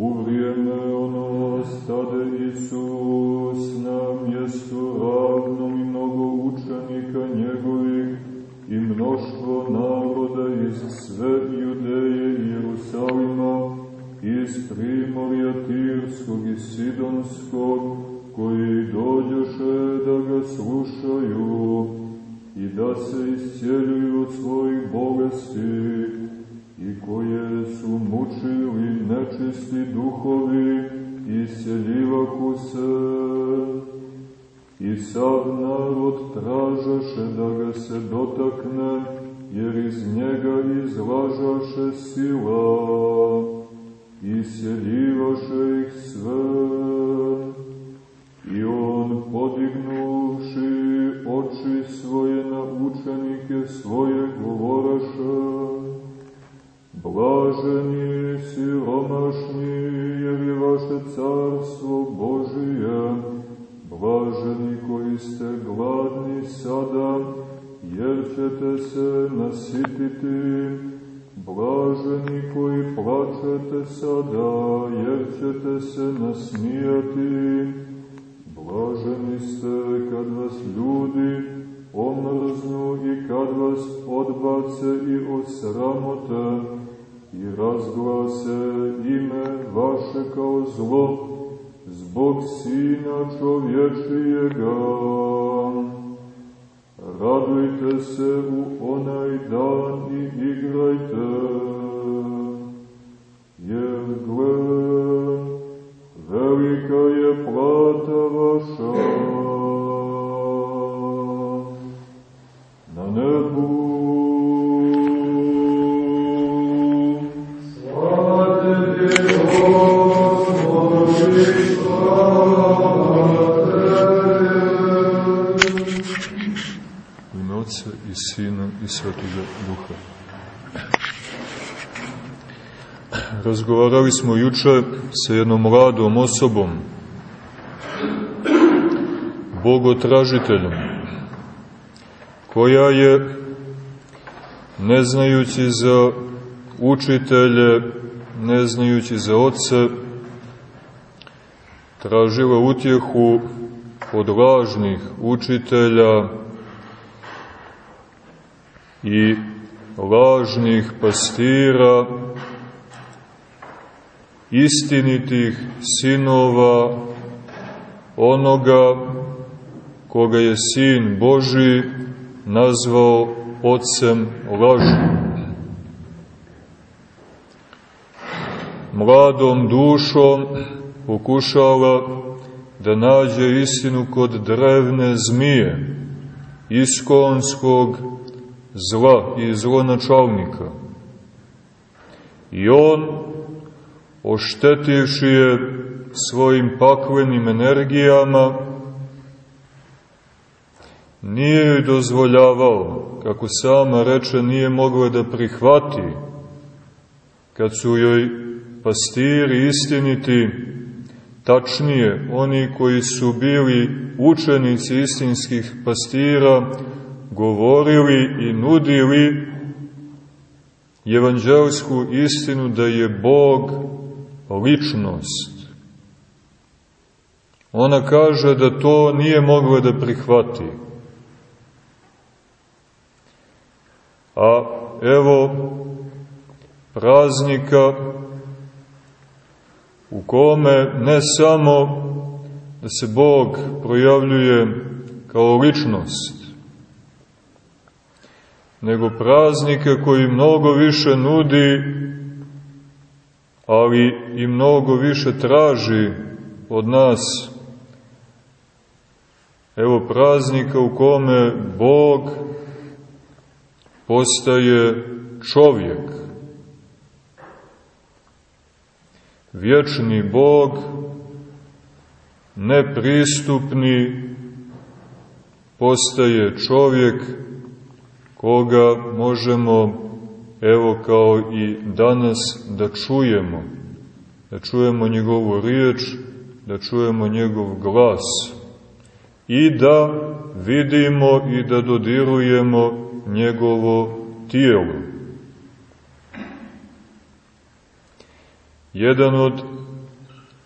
U vrijeme ono stade Isus na mjestu ravnom i mnogo učenika njegovih i mnoštvo naroda iz sve Judeje i Jerusalima, iz Primorja Tirskog i Sidonskog, koji dođoše da ga slušaju i da se iscijeljuju od svojih bolesti i koje su mučili nečisti duhovi i seljivaku se. I sav narod tražaše da ga se dotakne, jer iz njega izlažaše sila i seljivaše ih sve. I on podignuši oči svoje na učenike svoje govoraše, Blaženi siromašni, jer je vaše carstvo Božije, blaženi koji ste gladni sada, jer ćete se nasititi, blaženi koji plačete sada, jer ćete se nasmijati, blaženi ste kad vas ljudi omrznu i kad vas odbace i osramote, i razglase ime vaše kao zlo zbog Sina čovječijega. Radujte se u onaj dan i igrajte, jer Razgovarali smo juče sa jednom mladom osobom, bogotražiteljom, koja je, ne znajući za učitelje, ne znajući za oce, tražila utjehu od lažnih učitelja, i lažnih pastira, istinitih sinova onoga koga je Sin Boži nazvao Otcem laži. Mladom dušom pokušala da nađe istinu kod drevne zmije, iskonskog zla i zlonačalnika. I on, oštetivši je svojim paklenim energijama, nije joj dozvoljavao, kako sama reče, nije mogla da prihvati, kad su joj pastiri istiniti, tačnije, oni koji su bili učenici istinskih pastira, govorili i nudili evanđelsku istinu da je Bog ličnost. Ona kaže da to nije mogla da prihvati. A evo praznika u kome ne samo da se Bog projavljuje kao ličnost, nego praznika koji mnogo više nudi, ali i mnogo više traži od nas. Evo praznika u kome Bog postaje čovjek. Vječni Bog, nepristupni, postaje čovjek, koga možemo, evo kao i danas, da čujemo, da čujemo njegovu riječ, da čujemo njegov glas i da vidimo i da dodirujemo njegovo tijelo. jedan od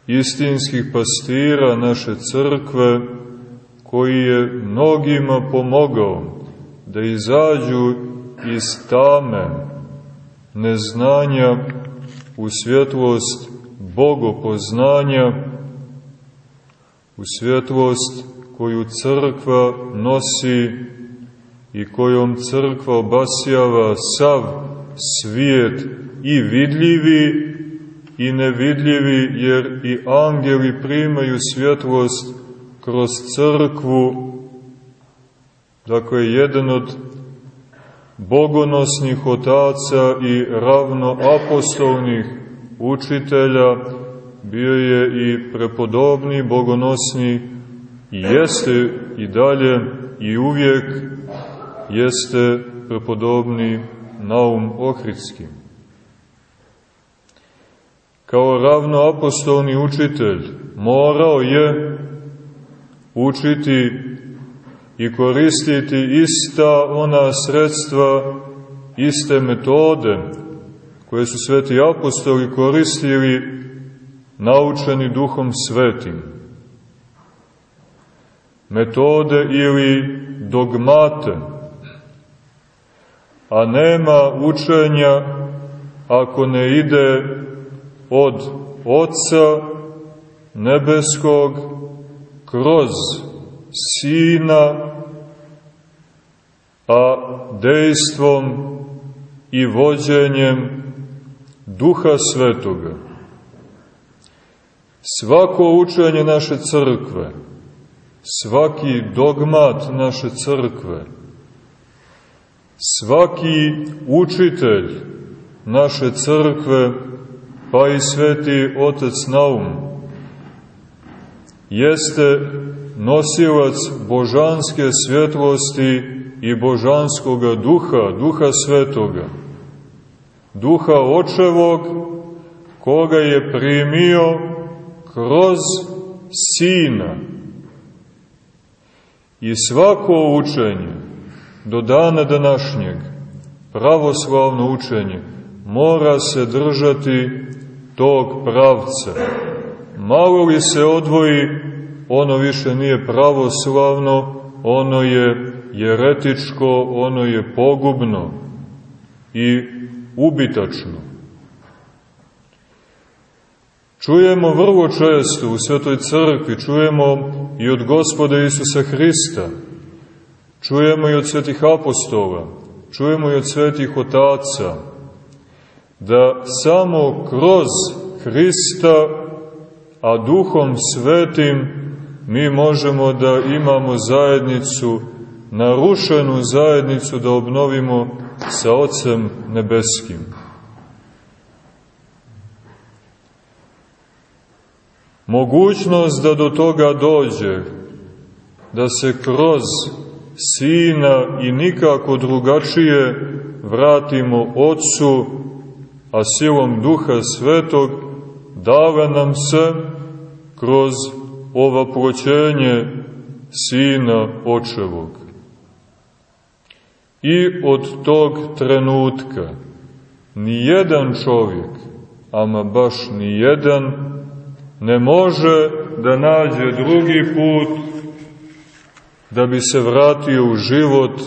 istinskih pastira naše crkve, koji je mnogima pomogao da izađu iz tame neznanja u svjetlost bogopoznanja, u svjetlost koju crkva nosi i kojom crkva obasjava sav svijet i vidljivi i nevidljivi, jer i angeli primaju svjetlost kroz crkvu, dakle, jedan od bogonosnih otaca i ravno apostolnih učitelja bio je i prepodobni, bogonosni i jeste i dalje i uvijek jeste prepodobni Naum Ohridski. Kao ravnoapostolni učitelj morao je učiti i koristiti ista ona sredstva, iste metode koje su sveti apostoli koristili naučeni duhom svetim. Metode ili dogmate, a nema učenja ako ne ide od Otca nebeskog kroz Sina, a dejstvom i vođenjem Duha Svetoga. Svako učenje naše crkve, svaki dogmat naše crkve, svaki učitelj naše crkve, pa i sveti Otec Naum, jeste nosilac božanske svjetlosti i božanskoga duha, duha svetoga, duha očevog, koga je primio kroz sina. I svako učenje, do dana današnjeg, pravoslavno učenje, mora se držati tog pravca. Malo li se odvoji, ono više nije pravoslavno, ono je jeretičko, ono je pogubno i ubitačno. Čujemo vrlo često u Svetoj Crkvi, čujemo i od Gospoda Isusa Hrista, čujemo i od svetih apostola, čujemo i od svetih otaca, da samo kroz Hrista, a duhom svetim, mi možemo da imamo zajednicu narušenu zajednicu da obnovimo sa Otcem Nebeskim. Mogućnost da do toga dođe, da se kroz Sina i nikako drugačije vratimo Otcu, a silom Duha Svetog dava nam se kroz ova proćenje Sina Očevog. I od tog trenutka ni jedan čovjek, ama baš ni jedan, ne može da nađe drugi put da bi se vratio u život,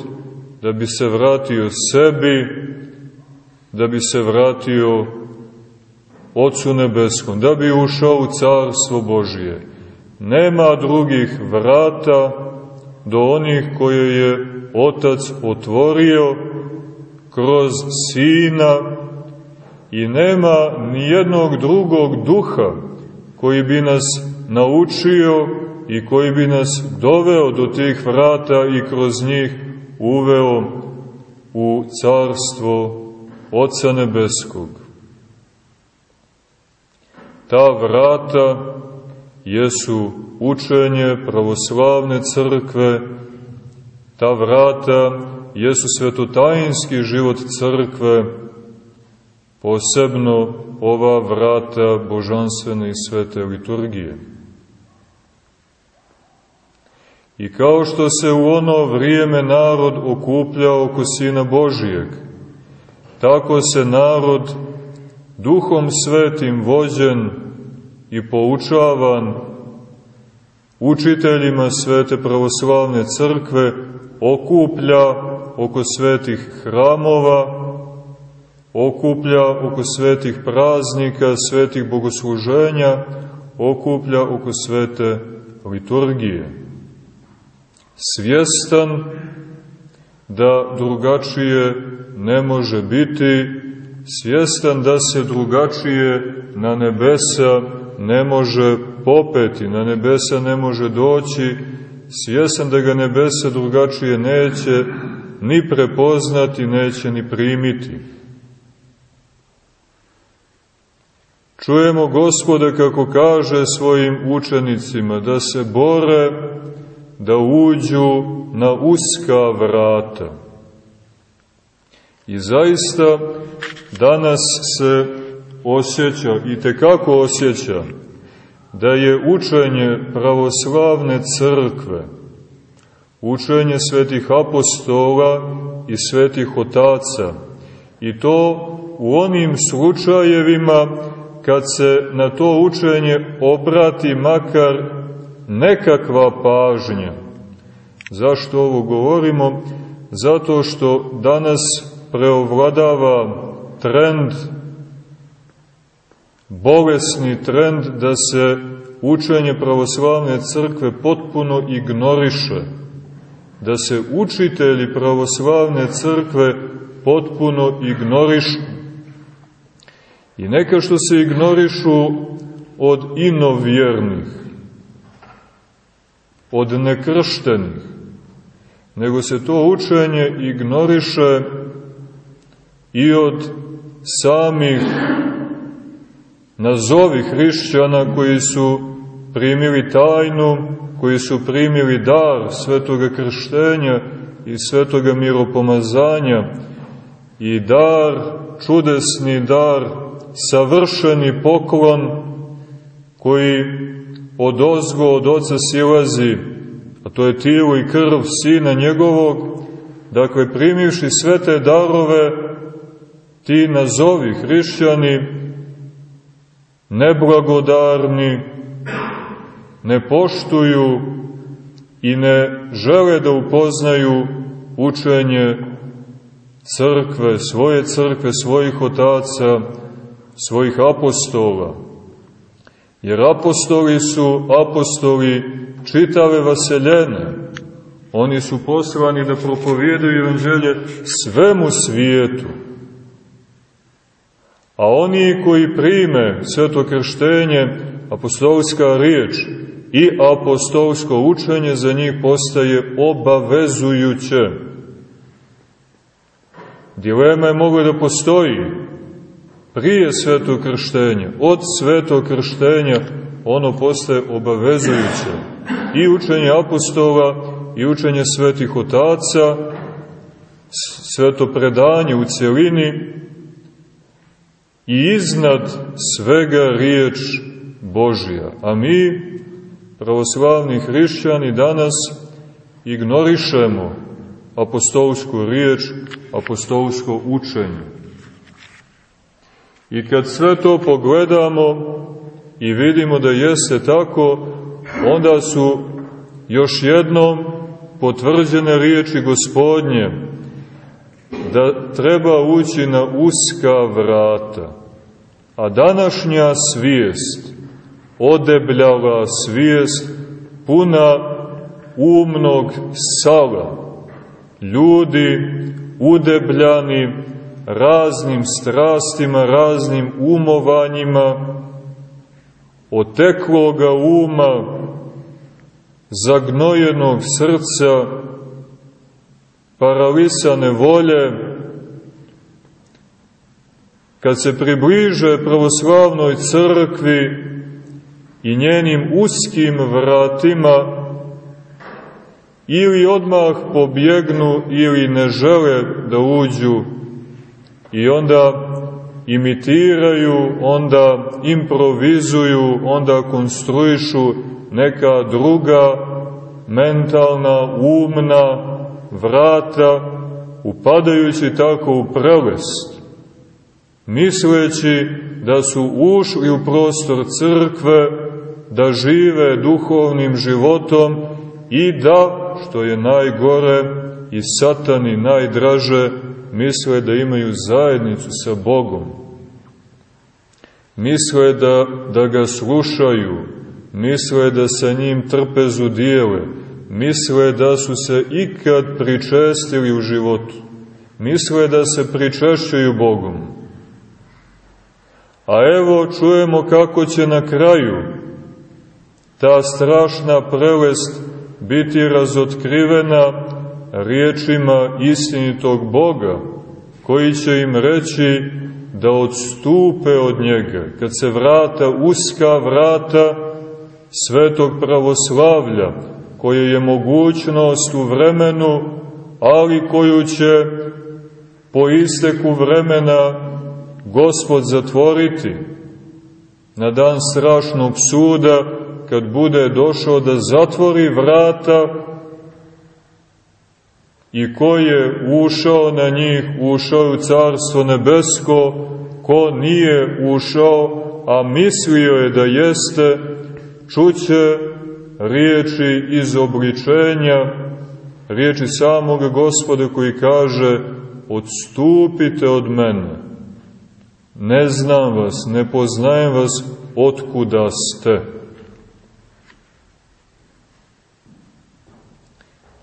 da bi se vratio sebi, da bi se vratio Otcu Nebeskom, da bi ušao u Carstvo Božije. Nema drugih vrata do onih koje je Otac otvorio kroz Sina i nema ni jednog drugog duha koji bi nas naučio i koji bi nas doveo do tih vrata i kroz njih uveo u carstvo Oca Nebeskog. Ta vrata jesu učenje pravoslavne crkve, Ta vrata jesu svetotajinski život crkve, posebno ova vrata božanstvene i svete liturgije. I kao što se u ono vrijeme narod okuplja oko Sina Božijeg, tako se narod duhom svetim vođen i poučavan učiteljima svete pravoslavne crkve okuplja oko svetih hramova, okuplja oko svetih praznika, svetih bogosluženja, okuplja oko svete liturgije. Svjestan da drugačije ne može biti, svjestan da se drugačije na nebesa ne može popeti, na nebesa ne može doći, svjestan da ga nebesa drugačije neće ni prepoznati, neće ni primiti. Čujemo gospoda kako kaže svojim učenicima da se bore da uđu na uska vrata. I zaista danas se osjeća i tekako osjeća da je učenje pravoslavne crkve, učenje svetih apostola i svetih otaca, i to u onim slučajevima kad se na to učenje obrati makar nekakva pažnja. Zašto ovo govorimo? Zato što danas preovladava trend, bolesni trend da se učenje pravoslavne crkve potpuno ignoriše, da se učitelji pravoslavne crkve potpuno ignorišu. I neka što se ignorišu od inovjernih, od nekrštenih, nego se to učenje ignoriše i od samih nazovi hrišćana koji su primili tajnu, koji su primili dar svetoga krštenja i svetoga miropomazanja i dar, čudesni dar savršeni poklon koji od ozgo od oca silazi, a to je tijelo i krv sina njegovog, dakle primivši sve te darove, ti nazovi hrišćani, neblagodarni, ne poštuju i ne žele da upoznaju učenje crkve, svoje crkve, svojih otaca, svojih apostola. Jer apostoli su apostoli čitave vaseljene. Oni su poslani da propovijedaju evanđelje svemu svijetu. A oni koji prime sveto krštenje, apostolska riječ i apostolsko učenje za njih postaje obavezujuće. Dilema je mogla da postoji, prije svetog krštenja, od svetog krštenja, ono postaje obavezujuće. I učenje apostola, i učenje svetih otaca, sveto predanje u celini, i iznad svega riječ Božja. A mi, pravoslavni hrišćani, danas ignorišemo apostolsku riječ, apostolsko učenje. I kad sve to pogledamo i vidimo da jeste tako, onda su još jednom potvrđene riječi gospodnje da treba ući na uska vrata. A današnja svijest, odebljala svijest, puna umnog sala, ljudi udebljani, raznim strastima, raznim umovanjima, otekloga uma, zagnojenog srca, paralisane volje, kad se približe pravoslavnoj crkvi i njenim uskim vratima, ili odmah pobjegnu ili ne žele da uđu i onda imitiraju, onda improvizuju, onda konstruišu neka druga mentalna, umna vrata, upadajući tako u prelest, misleći da su ušli u prostor crkve, da žive duhovnim životom i da, što je najgore i satani najdraže, misle da imaju zajednicu sa Bogom. Misle da, da ga slušaju, misle da sa njim trpezu dijele, misle da su se ikad pričestili u životu, misle da se pričešćuju Bogom. A evo čujemo kako će na kraju ta strašna prelest biti razotkrivena riječima istinitog Boga, koji će im reći da odstupe od njega, kad se vrata, uska vrata svetog pravoslavlja, koje je mogućnost u vremenu, ali koju će po isteku vremena Gospod zatvoriti na dan strašnog suda, kad bude došao da zatvori vrata i ko je ušao na njih, ušao u Carstvo nebesko, ko nije ušao, a mislio je da jeste, čuće riječi iz obličenja, riječi samog gospoda koji kaže odstupite od mene, ne znam vas, ne poznajem vas, otkuda ste.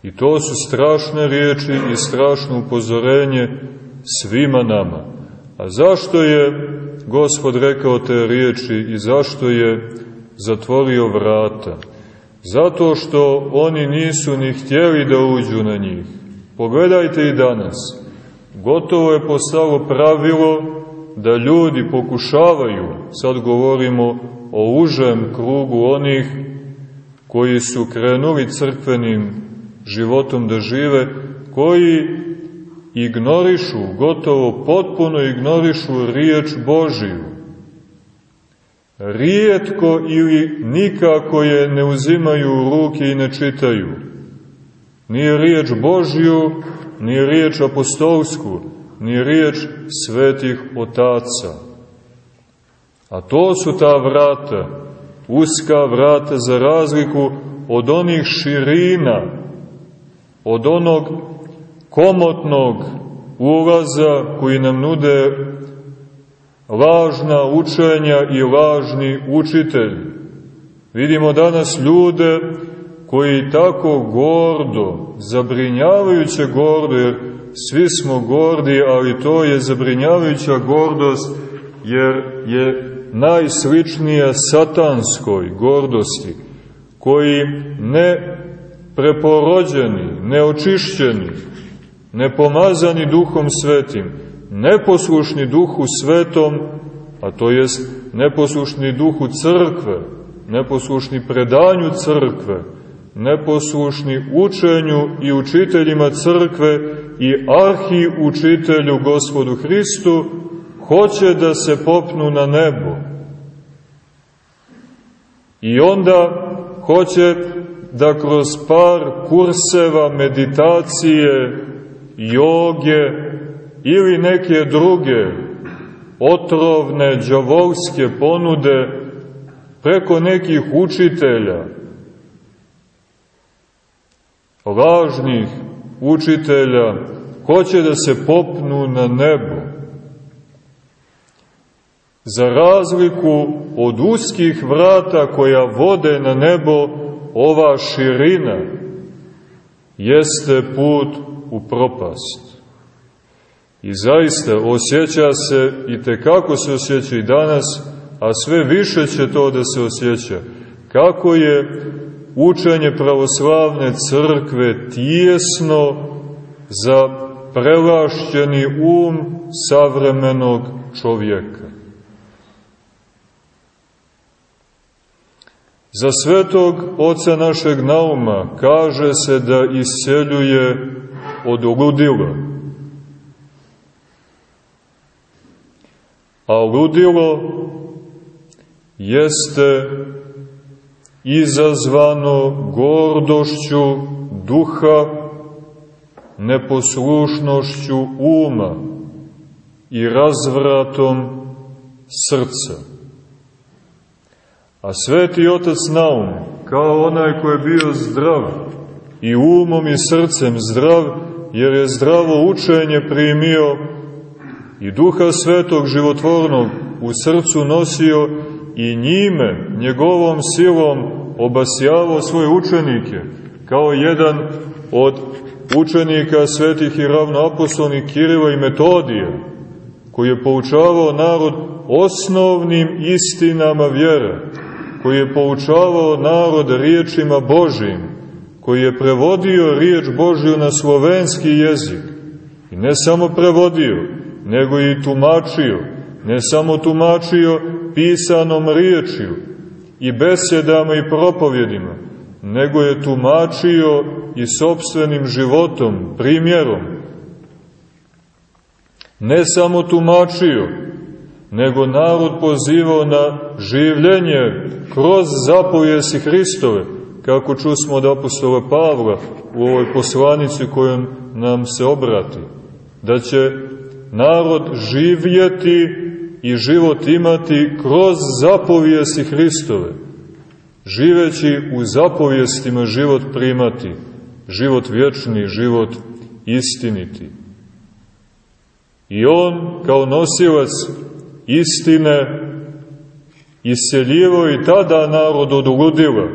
I to su strašne riječi i strašno upozorenje svima nama. A zašto je Gospod rekao te riječi i zašto je zatvorio vrata? Zato što oni nisu ni htjeli da uđu na njih. Pogledajte i danas. Gotovo je postalo pravilo da ljudi pokušavaju, sad govorimo o užem krugu onih koji su krenuli crkvenim životom da žive, koji ignorišu, gotovo potpuno ignorišu riječ Božiju. Rijetko ili nikako je ne uzimaju u ruke i ne čitaju. Nije riječ Božju, nije riječ apostolsku, nije riječ svetih otaca. A to su ta vrata, uska vrata za razliku od onih širina, od onog komotnog ulaza koji nam nude lažna učenja i lažni učitelj. Vidimo danas ljude koji tako gordo, zabrinjavajuće gordo, jer svi smo gordi, ali to je zabrinjavajuća gordost, jer je najsličnija satanskoj gordosti, koji ne preporođeni, neočišćeni, nepomazani duhom svetim, neposlušni duhu svetom, a to jest neposlušni duhu crkve, neposlušni predanju crkve, neposlušni učenju i učiteljima crkve i arhi učitelju gospodu Hristu, hoće da se popnu na nebo. I onda hoće da kroz par kurseva meditacije, joge ili neke druge otrovne, džavolske ponude preko nekih učitelja, lažnih učitelja, hoće da se popnu na nebo. Za razliku od uskih vrata koja vode na nebo, ova širina jeste put u propast. I zaista osjeća se, i te kako se osjeća i danas, a sve više će to da se osjeća, kako je učenje pravoslavne crkve tijesno za prelašćeni um savremenog čovjeka. Za svetog oca našeg nauma kaže se da isceljuje od ludila. A ludilo jeste izazvano gordošću duha, neposlušnošću uma i razvratom srca. A sveti otac Naum, kao onaj koji je bio zdrav, i umom i srcem zdrav, jer je zdravo učenje primio i duha svetog životvornog u srcu nosio i njime, njegovom silom, obasjavao svoje učenike, kao jedan od učenika svetih i ravnoapostolnih Kirila i Metodija, koji je poučavao narod osnovnim istinama vjere, koji je poučavao narod riječima Božim, koji je prevodio riječ Božju na slovenski jezik. I ne samo prevodio, nego i tumačio. Ne samo tumačio pisanom riječju i besedama i propovjedima, nego je tumačio i sobstvenim životom, primjerom. Ne samo tumačio, nego narod pozivao na življenje kroz zapovjesi Hristove, kako čusmo od apostola Pavla u ovoj poslanici kojom nam se obrati, da će narod živjeti i život imati kroz zapovijesti Hristove, živeći u zapovjestima život primati, život vječni, život istiniti. I on, kao nosilac istine, iseljivo i tada narod od ludila,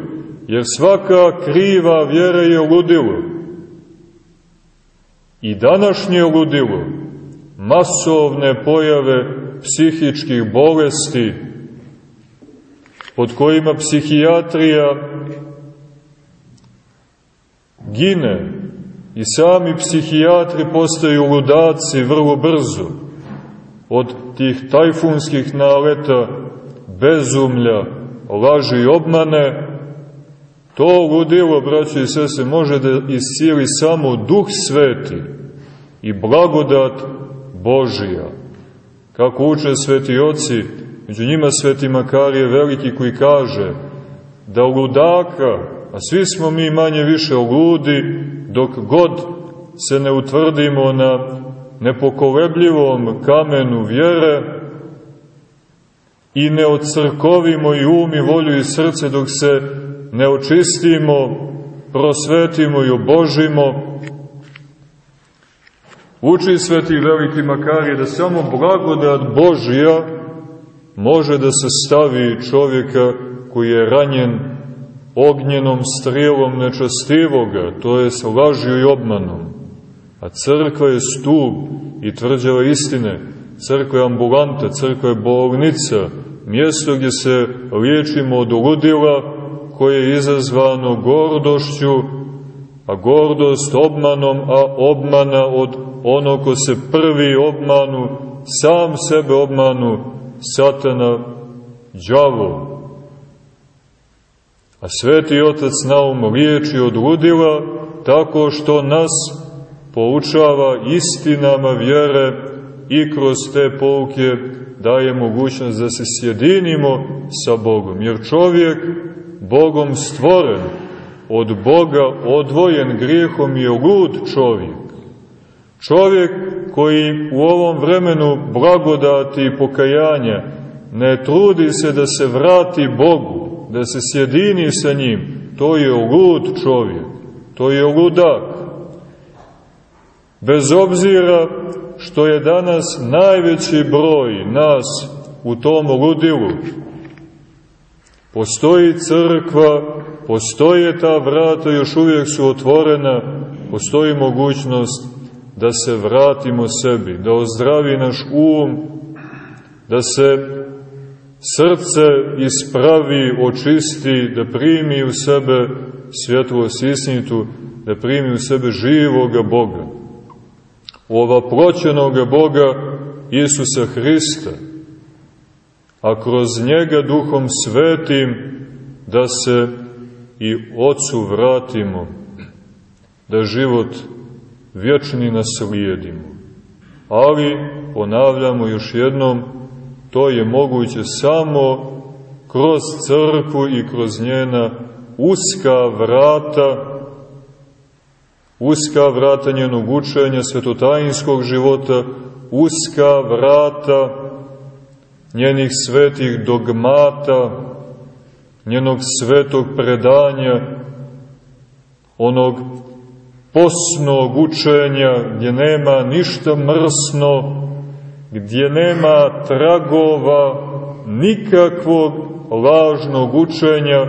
jer svaka kriva vjera je ludilo. I današnje ludilo, masovne pojave psihičkih bolesti, pod kojima psihijatrija gine i sami psihijatri postaju ludaci vrlo brzo od tih tajfunskih naleta bezumlja, laži i obmane, to ludilo, braći i sese, može da iscijeli samo duh sveti i blagodat Božija. Kako uče sveti oci, među njima sveti Makarije veliki koji kaže da ludaka, a svi smo mi manje više ludi, dok god se ne utvrdimo na nepokolebljivom kamenu vjere, i ne ocrkovimo i um i volju i srce dok se ne očistimo, prosvetimo i obožimo. Uči sveti veliki Makarije da samo blagodat Božija može da se stavi čovjeka koji je ranjen ognjenom strijelom nečastivoga, to je s lažju i obmanom. A crkva je stup i tvrđava istine, crkva je ambulanta, crkva je bolnica, mjesto gdje se liječimo od ludila koje je izazvano gordošću, a gordost obmanom, a obmana od ono ko se prvi obmanu, sam sebe obmanu, satana, džavo. A sveti otac Naum liječi od ludila tako što nas poučava istinama vjere i kroz te pouke daje mogućnost da se sjedinimo sa Bogom. Jer čovjek, Bogom stvoren, od Boga odvojen grijehom je lud čovjek. Čovjek koji u ovom vremenu blagodati i pokajanja ne trudi se da se vrati Bogu, da se sjedini sa njim, to je lud čovjek, to je ludak. Bez obzira što je danas najveći broj nas u tom ludilu. Postoji crkva, postoje ta vrata, još uvijek su otvorena, postoji mogućnost da se vratimo sebi, da ozdravi naš um, da se srce ispravi, očisti, da primi u sebe svjetlost istinitu, da primi u sebe živoga Boga. Ova proćenoga Boga Isusa Hrista, a kroz njega duhom svetim da se i Otcu vratimo, da život vječni naslijedimo. Ali, ponavljamo još jednom, to je moguće samo kroz crkvu i kroz njena uska vrata uska vrata njenog učenja, svetotajinskog života, uska vrata njenih svetih dogmata, njenog svetog predanja, onog posnog učenja gdje nema ništa mrsno, gdje nema tragova nikakvog lažnog učenja,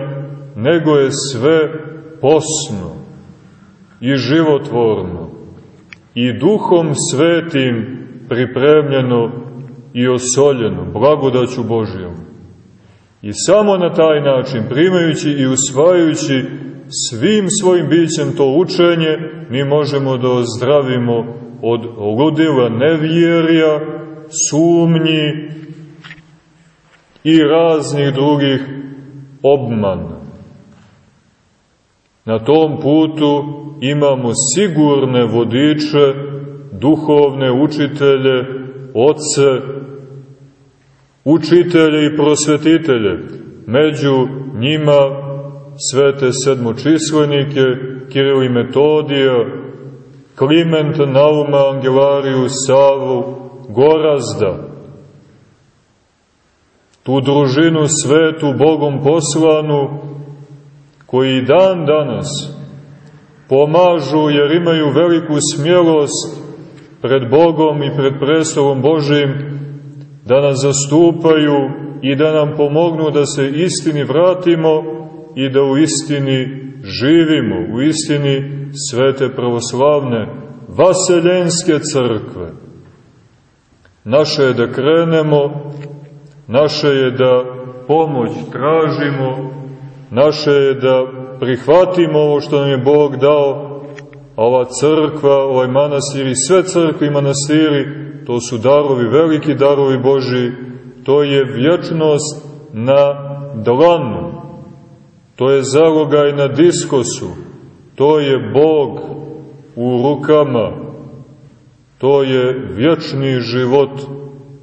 nego je sve posno i životvorno i duhom svetim pripremljeno i osoljeno, blagodaću Božijom. I samo na taj način, primajući i usvajajući svim svojim bićem to učenje, mi možemo da ozdravimo od ludila nevjerja, sumnji i raznih drugih obmana. Na tom putu imamo sigurne vodiče, duhovne učitelje, oce, učitelje i prosvetitelje. Među njima svete sedmočislenike, Kiril i Metodija, Kliment, Nauma, Angelariju, Savu, Gorazda. Tu družinu svetu Bogom poslanu, koji dan danas pomažu jer imaju veliku smjelost pred Bogom i pred prestolom Božim da nas zastupaju i da nam pomognu da se istini vratimo i da u istini živimo, u istini svete pravoslavne vaseljenske crkve. Naše je da krenemo, naše je da pomoć tražimo, naše je da prihvatimo ovo što nam je Bog dao, a ova crkva, ovaj manastir i sve crkve i manastiri, to su darovi, veliki darovi Boži, to je vječnost na dlanu, to je zalogaj na diskosu, to je Bog u rukama, to je vječni život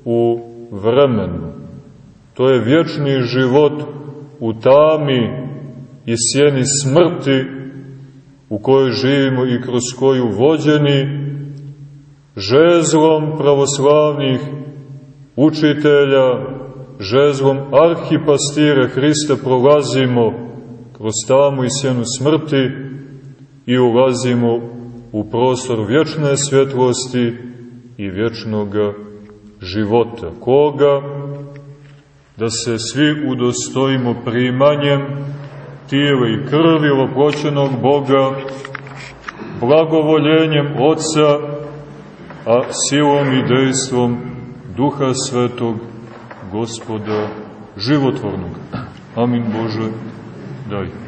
u vremenu, to je vječni život u tami i sjeni smrti u kojoj živimo i kroz koju vođeni žezlom pravoslavnih učitelja, žezlom arhipastira Hrista prolazimo kroz tamu i sjenu smrti i ulazimo u prostor vječne svjetlosti i vječnog života. Koga? Da se svi udostojimo primanjem tijela i krvi ovoproćenog Boga, blagovoljenjem Otca, a silom i dejstvom Duha Svetog, Gospoda životvornog. Amin Bože, No.